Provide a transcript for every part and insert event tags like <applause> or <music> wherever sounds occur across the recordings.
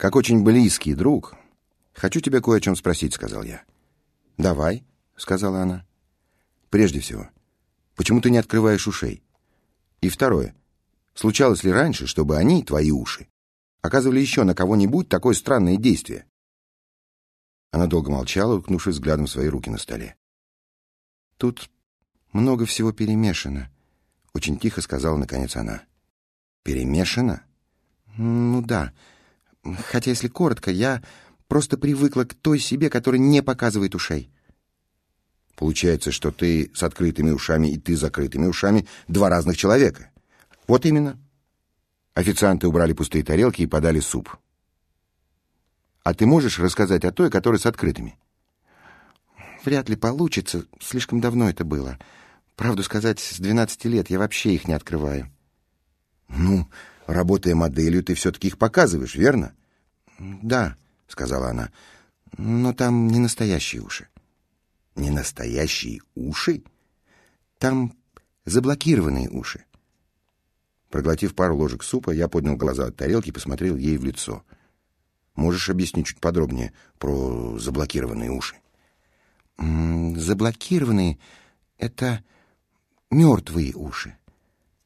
Как очень близкий друг, хочу тебя кое о чем спросить, сказал я. Давай, сказала она. Прежде всего, почему ты не открываешь ушей? И второе, случалось ли раньше, чтобы они, твои уши, оказывали еще на кого-нибудь такое странное действие? Она долго молчала, уткнувшись взглядом свои руки на столе. «Тут много всего перемешано», — очень тихо сказала наконец она. «Перемешано?» «Ну да. Хотя, если коротко, я просто привыкла к той себе, которая не показывает ушей». «Получается, что ты с открытыми ушами и ты с закрытыми ушами — два разных человека». «Вот именно». Официанты убрали пустые тарелки и подали суп. А ты можешь рассказать о той, которая с открытыми? Вряд ли получится. Слишком давно это было. Правду сказать, с 12 лет я вообще их не открываю. Ну, работая моделью, ты все-таки их показываешь, верно? Да, сказала она. Но там не настоящие уши. Не настоящие уши? Там заблокированные уши. Проглотив пару ложек супа, я поднял глаза от тарелки и посмотрел ей в лицо — Можешь объяснить чуть подробнее про заблокированные уши? Заблокированные — это мертвые уши.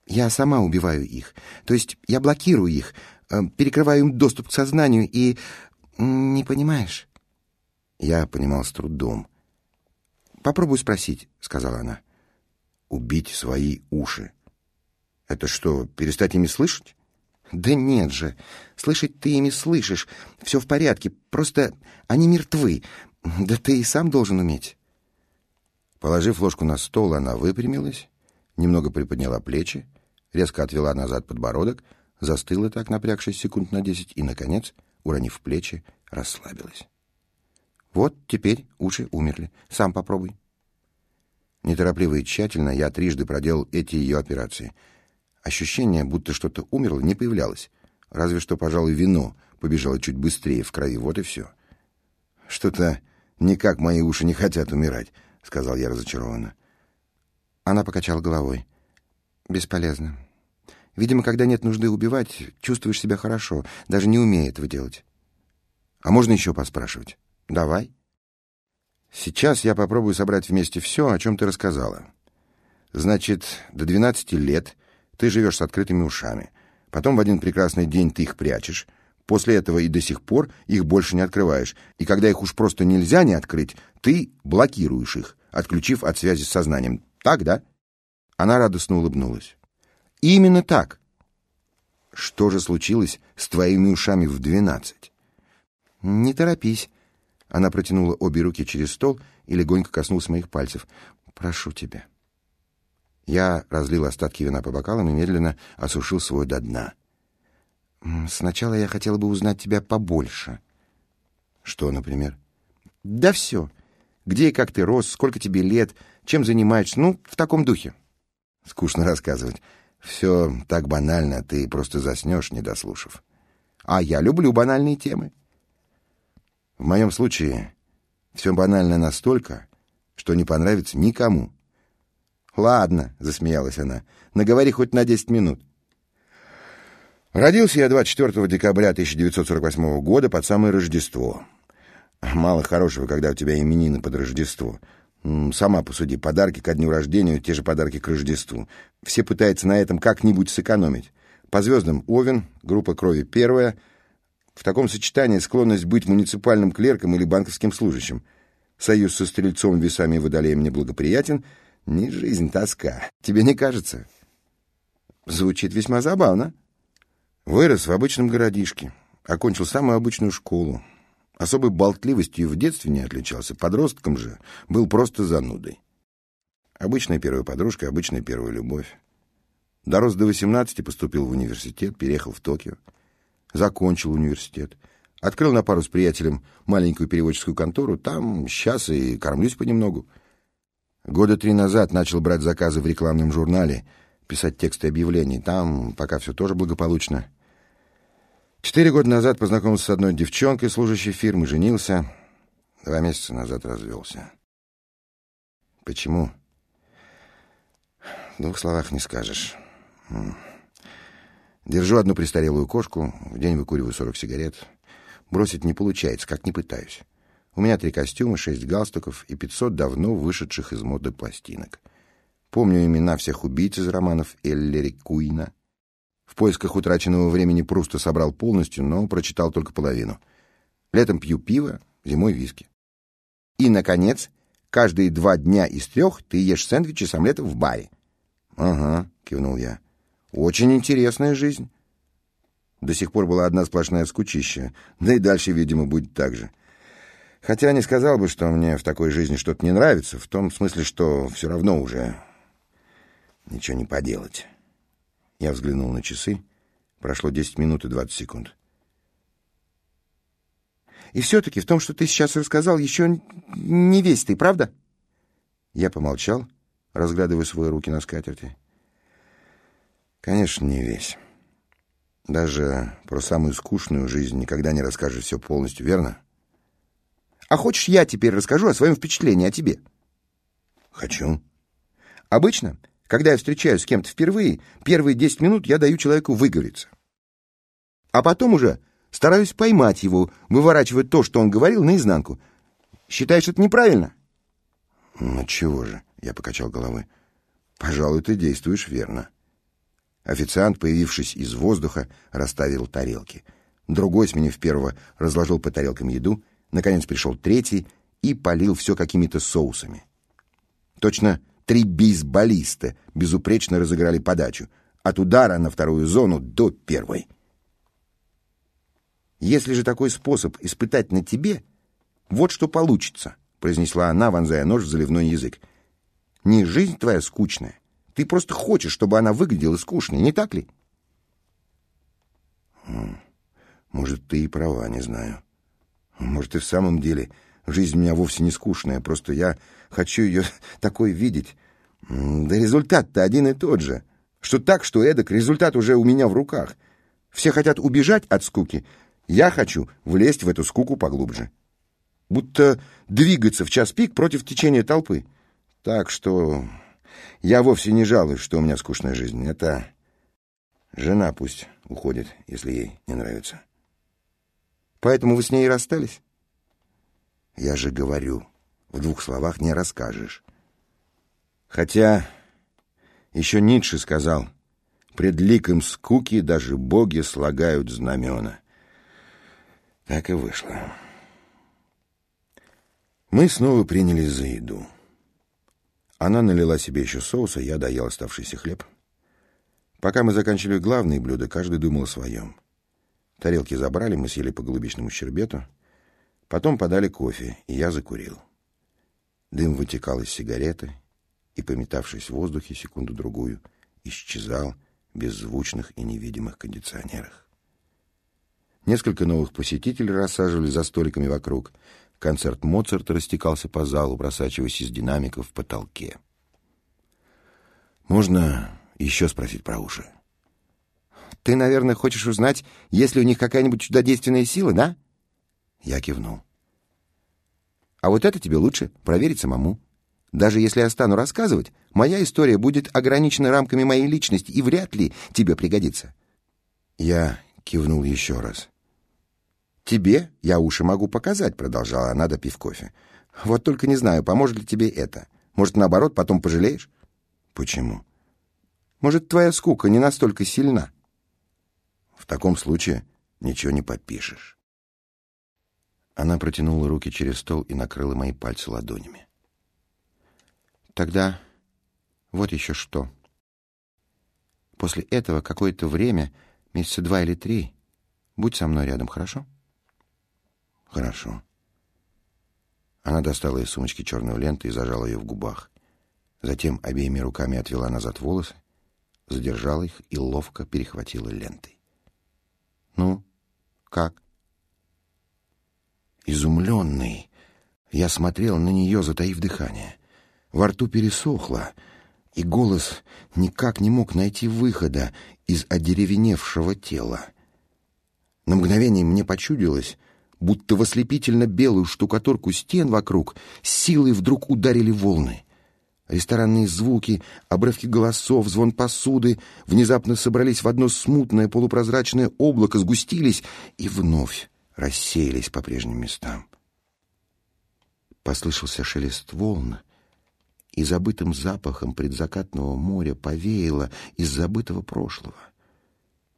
Я сама убиваю их. То есть я блокирую их, э, перекрываю им доступ к сознанию и... Не понимаешь? Я понимал с трудом. «Попробуй спросить», — сказала она. «Убить свои уши. Это что, перестать ими слышать?» Да нет же. Слышать ты ими слышишь. Все в порядке. Просто они мертвы. Да ты и сам должен уметь. Положив ложку на стол, она выпрямилась, немного приподняла плечи, резко отвела назад подбородок, застыла так, напрягшись секунд на десять, и, наконец, уронив плечи, расслабилась. Вот теперь уши умерли. Сам попробуй. Неторопливо и тщательно я трижды проделал эти ее операции — Ощущение, будто что-то умерло, не появлялось. Разве что, пожалуй, вино побежало чуть быстрее в крови, вот и все. «Что-то никак мои уши не хотят умирать», — сказал я разочарованно. Она покачала головой. «Бесполезно. Видимо, когда нет нужды убивать, чувствуешь себя хорошо, даже не умея этого делать. А можно еще поспрашивать? Давай». Сейчас я попробую собрать вместе все, о чем ты рассказала. Значит, до 12 лет ты живешь с открытыми ушами. Потом в один прекрасный день ты их прячешь. После этого и до сих пор их больше не открываешь. И когда их уж просто нельзя не открыть, ты блокируешь их, отключив от связи с сознанием. Так, да? Она радостно улыбнулась. Именно так. Что же случилось с твоими ушами в двенадцать? Не торопись. Она протянула обе руки через стол и легонько коснулась моих пальцев. Прошу тебя. Я разлил остатки вина по бокалам и медленно осушил свой до дна. «Сначала я хотела бы узнать тебя побольше». «Что, например?» «Да все. Где и как ты рос, сколько тебе лет, чем занимаешься, ну, в таком духе». «Скучно рассказывать. Все так банально, ты просто заснешь, не дослушав». «А я люблю банальные темы». «В моем случае все банально настолько, что не понравится никому». «Ладно», — засмеялась она, — «наговори хоть на десять минут». Родился я 24 декабря 1948 года под самое Рождество. Мало хорошего, когда у тебя именины под Рождество. Сама посуди, подарки ко дню рождения, те же подарки к Рождеству. Все пытаются на этом как-нибудь сэкономить. По звездам Овен, группа крови первая. В таком сочетании склонность быть муниципальным клерком или банковским служащим. Союз со стрельцом, весами и водолеем неблагоприятен — не жизнь, тоска. Тебе не кажется? Звучит весьма забавно. Вырос в обычном городишке. Окончил самую обычную школу. Особой болтливостью в детстве не отличался. Подростком же был просто занудой. Обычная первая подружка, обычная первая любовь. Дорос до 18, поступил в университет, переехал в Токио. Закончил университет. Открыл на пару с приятелем маленькую переводческую контору. Там сейчас и кормлюсь понемногу. Года три назад начал брать заказы в рекламном журнале, писать тексты объявлений. Там пока все тоже благополучно. Четыре года назад познакомился с одной девчонкой, служащей фирмы, женился. Два месяца назад развелся. Почему? В двух словах не скажешь. Держу одну престарелую кошку, в день выкуриваю 40 сигарет. бросить не получается, как не пытаюсь. У меня три костюма, шесть галстуков и пятьсот давно вышедших из моды пластинок. Помню имена всех убийц из романов Эллери Куина. В поисках утраченного времени Пруста собрал полностью, но прочитал только половину. Летом пью пиво, зимой виски. И, наконец, каждые два дня из трех ты ешь сэндвичи с омлетом в баре. — Ага, — кивнул я. — Очень интересная жизнь. До сих пор была одна сплошная скучища, да и дальше, видимо, будет так же. Хотя не сказал бы, что мне в такой жизни что-то не нравится, в том смысле, что все равно уже ничего не поделать. Я взглянул на часы. Прошло 10 минут и 20 секунд. И все-таки в том, что ты сейчас рассказал, еще не весь ты, правда? Я помолчал, разглядывая свои руки на скатерти. Конечно, не весь. Даже про самую скучную жизнь никогда не расскажешь все полностью, верно? А хочешь, я теперь расскажу о своем впечатлении о тебе? Хочу. Обычно, когда я встречаюсь с кем-то впервые, первые десять минут я даю человеку выговориться. А потом уже стараюсь поймать его, выворачивать то, что он говорил, наизнанку. Считаешь это неправильно? Ну чего же, я покачал головой. Пожалуй, ты действуешь верно. Официант, появившись из воздуха, расставил тарелки. Другой, сменив первого, разложил по тарелкам еду. Наконец пришел третий и полил все какими-то соусами. Точно три бейсболиста безупречно разыграли подачу. От удара на вторую зону до первой. «Если же такой способ испытать на тебе, вот что получится», произнесла она, вонзая нож в заливной язык. «Не жизнь твоя скучная, ты просто хочешь, чтобы она выглядела скучной, не так ли? Может, ты и права, не знаю. Может, и в самом деле жизнь у меня вовсе не скучная, просто я хочу ее <laughs> такой видеть. Да результат-то один и тот же. Что так, что эдак, результат уже у меня в руках. Все хотят убежать от скуки. Я хочу влезть в эту скуку поглубже. Будто двигаться в час пик против течения толпы. Так что я вовсе не жалуюсь, что у меня скучная жизнь. Это жена пусть уходит, если ей не нравится. Поэтому вы с ней расстались? Я же говорю, в двух словах не расскажешь. Хотя еще Ницше сказал, пред ликом скуки даже боги слагают знамена. Так и вышло. Мы снова принялись за еду. Она налила себе еще соуса, я доел оставшийся хлеб. Пока мы заканчивали главные блюда, каждый думал о своем. Тарелки забрали, мы съели по голубичному щербету. Потом подали кофе, и я закурил. Дым вытекал из сигареты и, пометавшись в воздухе секунду-другую, исчезал в беззвучных и невидимых кондиционерах. Несколько новых посетителей рассаживали за столиками вокруг — Концерт Моцарта растекался по залу, просачиваясь из динамиков в потолке. «Можно еще спросить про уши?» «Ты, наверное, хочешь узнать, есть ли у них какая-нибудь чудодейственная сила, да?» Я кивнул. «А вот это тебе лучше проверить самому. Даже если я стану рассказывать, моя история будет ограничена рамками моей личности и вряд ли тебе пригодится». Я кивнул еще раз. «Тебе я уши могу показать», — продолжала она, допив кофе. «Вот только не знаю, поможет ли тебе это. Может, наоборот, потом пожалеешь?» «Почему?» «Может, твоя скука не настолько сильна?» «В таком случае ничего не подпишешь». Она протянула руки через стол и накрыла мои пальцы ладонями. «Тогда вот еще что. После этого какое-то время, месяца два или три, будь со мной рядом, хорошо?» Хорошо. Она достала из сумочки черную ленту и зажала ее в губах. Затем обеими руками отвела назад волосы, задержала их и ловко перехватила лентой. «Ну, как?» Изумленный, я смотрел на нее, затаив дыхание. Во рту пересохло, и голос никак не мог найти выхода из одеревеневшего тела. На мгновение мне почудилось, будто в ослепительно белую штукатурку стен вокруг силой вдруг ударили волны. Ресторанные звуки, обрывки голосов, звон посуды внезапно собрались в одно смутное полупрозрачное облако, сгустились и вновь рассеялись по прежним местам. Послышался шелест волн, и забытым запахом предзакатного моря повеяло из забытого прошлого.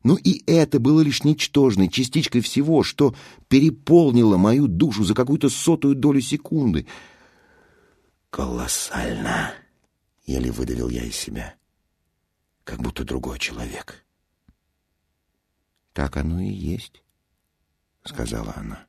Но и это было лишь ничтожной частичкой всего, что переполнило мою душу за какую-то сотую долю секунды. «Колоссально!» — еле выдавил я из себя. «Как будто другой человек». «Так оно и есть», — сказала она.